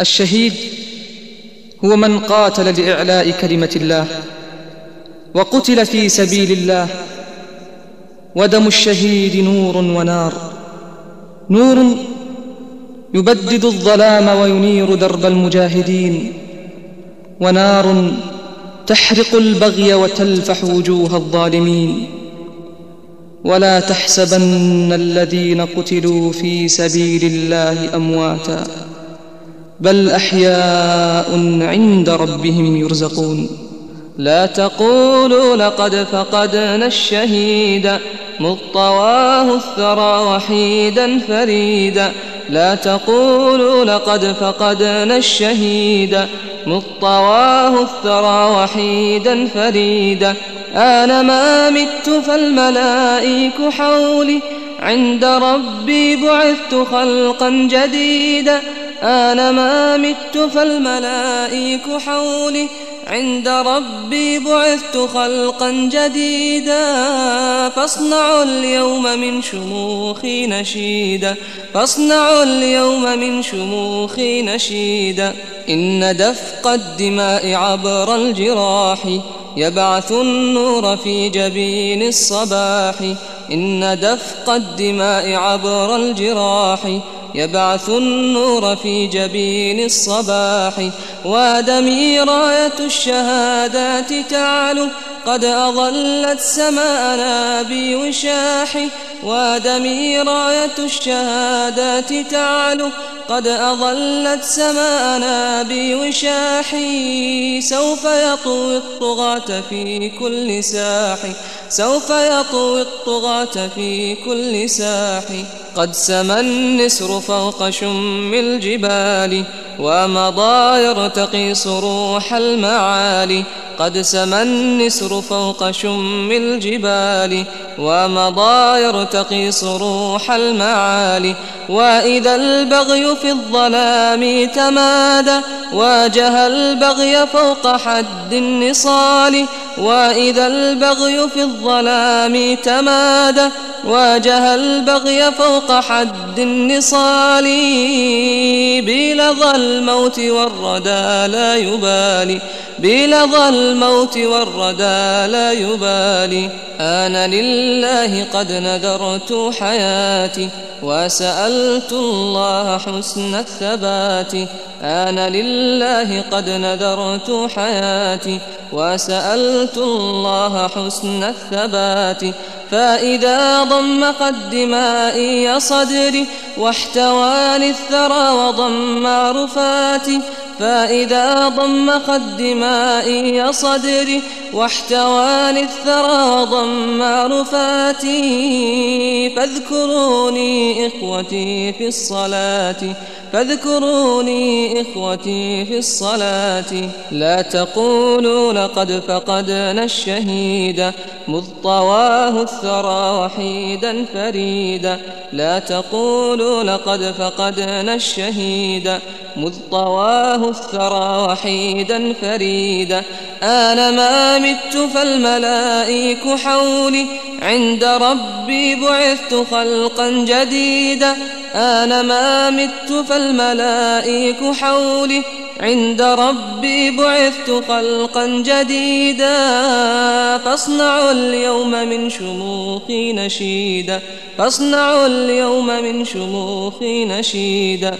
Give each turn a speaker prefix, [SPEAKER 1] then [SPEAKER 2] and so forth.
[SPEAKER 1] الشهيد هو من قاتل لإعلاء كلمة الله وقتل في سبيل الله. ودم الشهيد نور ونار نور يبدد الظلام وينير درب المجاهدين ونار تحرق البغي وتلفح وجوه الظالمين. ولا تحسبن الذين قتلوا في سبيل الله أمواتا. بل أحياء عند ربهم يرزقون.
[SPEAKER 2] لا تقولوا لقد فقدنا الشهيد مطواه الثرى وحيدا فريدا. لا تقولوا لقد فقدنا الشهيد مطواه الثرى وحيدا فريدا. آن ما مت فالملائك حولي عند ربي بعثت خلقا جديدا. آن ما مت فالملائك حولي. عند ربي بعثت خلقا جديدا. فاصنعوا اليوم من شموخي نشيدا. فاصنعوا اليوم من شموخي نشيدا. إن دفق الدماء عبر الجراح. يبعث النور في جبين الصباح. إن دفق الدماء عبر الجراح. يبعث النور في جبين الصباح ودمي راية الشهادات تعلو قد أظلت سماءنا بوشاح ودمي راية الشهادات تعلو. قد أظلت سماءنا بوشاح سوف يطوي الطغاة في كل ساح سوف يطوي الطغاة في كل ساح قد سمى النسر فوق شم الجبال. ومضى يرتقي صروح المعالي. قد سمى النسر فوق شم الجبال ومضى يرتقي صروح المعالي وإذا البغي في الظلام تمادى واجه البغي فوق حد النصال وإذا البغي في الظلام تمادى واجه البغي فوق حد النصال بلظى الموت والردى لا يبالي. بلظى الموت والردى لا يبالي. أنا لله قد نذرت حياتي وسألت الله حسن الثبات. أنا لله قد نذرت حياتي وسألت الله حسن الثبات. فإذا ضم قد دمائي صدري واحتواني الثرى وضم رفاتي فإذا ضم قد دمائي صدري واحتواني الثرى وضم رفاتي فاذكروني إخوتي في الصلاة فاذكروني إخوتي في الصلاة لا تقولوا لقد فقدنا الشهيد مذ طواه الثرى وحيدا فريدا. لا تقولوا لقد فقدنا الشهيد. مذ طواه الثرى وحيدا فريدا. آن ما مت فالملائك حولي. عند ربي بعثت خلقا جديدا. آن ما مت فالملائك حولي. عند ربي بعثت خلقا جديدا فاصنعوا اليوم من شموخي نشيدا فاصنعوا اليوم من شموخي نشيدا.